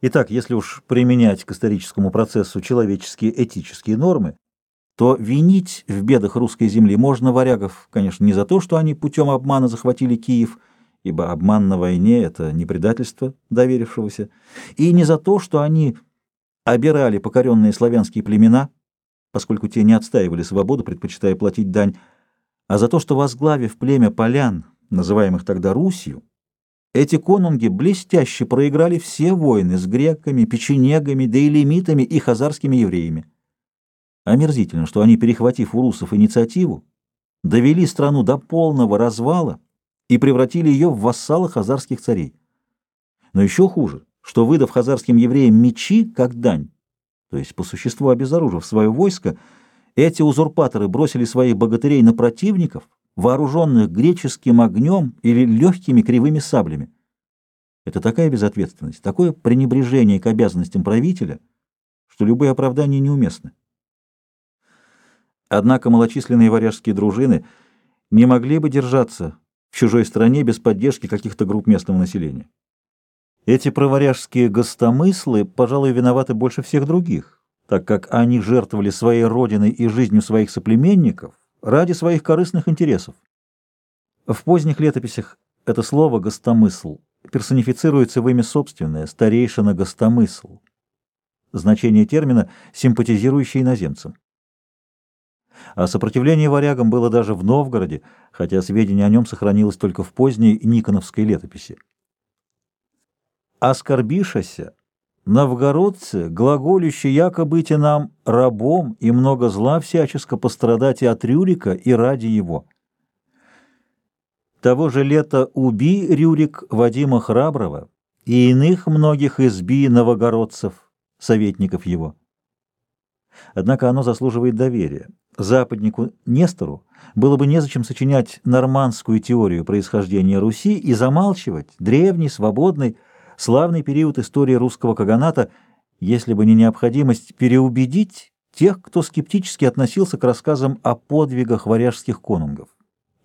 Итак, если уж применять к историческому процессу человеческие этические нормы, то винить в бедах русской земли можно варягов, конечно, не за то, что они путем обмана захватили Киев, ибо обман на войне — это не предательство доверившегося, и не за то, что они обирали покоренные славянские племена, поскольку те не отстаивали свободу, предпочитая платить дань, а за то, что, возглавив племя полян, называемых тогда Русью, эти конунги блестяще проиграли все войны с греками, печенегами, дейлемитами и хазарскими евреями. Омерзительно, что они, перехватив у русов инициативу, довели страну до полного развала и превратили ее в вассала хазарских царей. Но еще хуже, что, выдав хазарским евреям мечи как дань, то есть по существу обезоружив свое войско, эти узурпаторы бросили своих богатырей на противников, вооруженных греческим огнем или легкими кривыми саблями. Это такая безответственность, такое пренебрежение к обязанностям правителя, что любые оправдания неуместны. Однако малочисленные варяжские дружины не могли бы держаться в чужой стране без поддержки каких-то групп местного населения. Эти проваряжские гостомыслы, пожалуй, виноваты больше всех других, так как они жертвовали своей родиной и жизнью своих соплеменников ради своих корыстных интересов. В поздних летописях это слово «гостомысл» персонифицируется в имя собственное, старейшина «гостомысл». Значение термина «симпатизирующий иноземцам». А сопротивление варягам было даже в Новгороде, хотя сведения о нем сохранилось только в поздней Никоновской летописи. «Оскорбишася, новгородцы, глаголющие якобы те нам рабом и много зла всяческо пострадать и от Рюрика, и ради его. Того же лета уби Рюрик Вадима Храброго и иных многих изби новогородцев, советников его. Однако оно заслуживает доверия. Западнику Нестору было бы незачем сочинять нормандскую теорию происхождения Руси и замалчивать древний, свободный, славный период истории русского каганата, если бы не необходимость переубедить тех, кто скептически относился к рассказам о подвигах варяжских конунгов.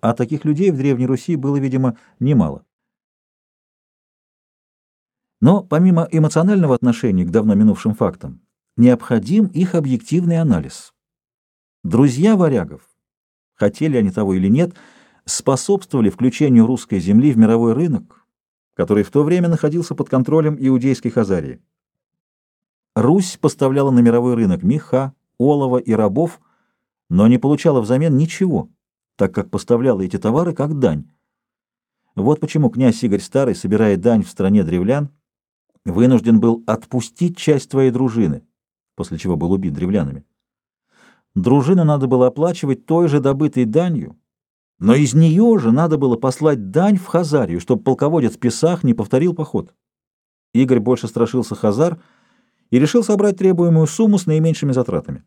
А таких людей в Древней Руси было, видимо, немало. Но помимо эмоционального отношения к давно минувшим фактам, необходим их объективный анализ. Друзья варягов, хотели они того или нет, способствовали включению русской земли в мировой рынок, который в то время находился под контролем иудейской Хазарии. Русь поставляла на мировой рынок меха, олова и рабов, но не получала взамен ничего, так как поставляла эти товары как дань. Вот почему князь Игорь Старый, собирая дань в стране древлян, вынужден был отпустить часть своей дружины, после чего был убит древлянами. Дружину надо было оплачивать той же добытой данью, но из нее же надо было послать дань в Хазарию, чтобы полководец Песах не повторил поход. Игорь больше страшился Хазар и решил собрать требуемую сумму с наименьшими затратами.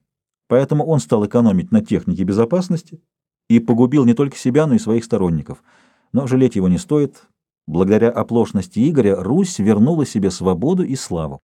Поэтому он стал экономить на технике безопасности и погубил не только себя, но и своих сторонников. Но жалеть его не стоит. Благодаря оплошности Игоря Русь вернула себе свободу и славу.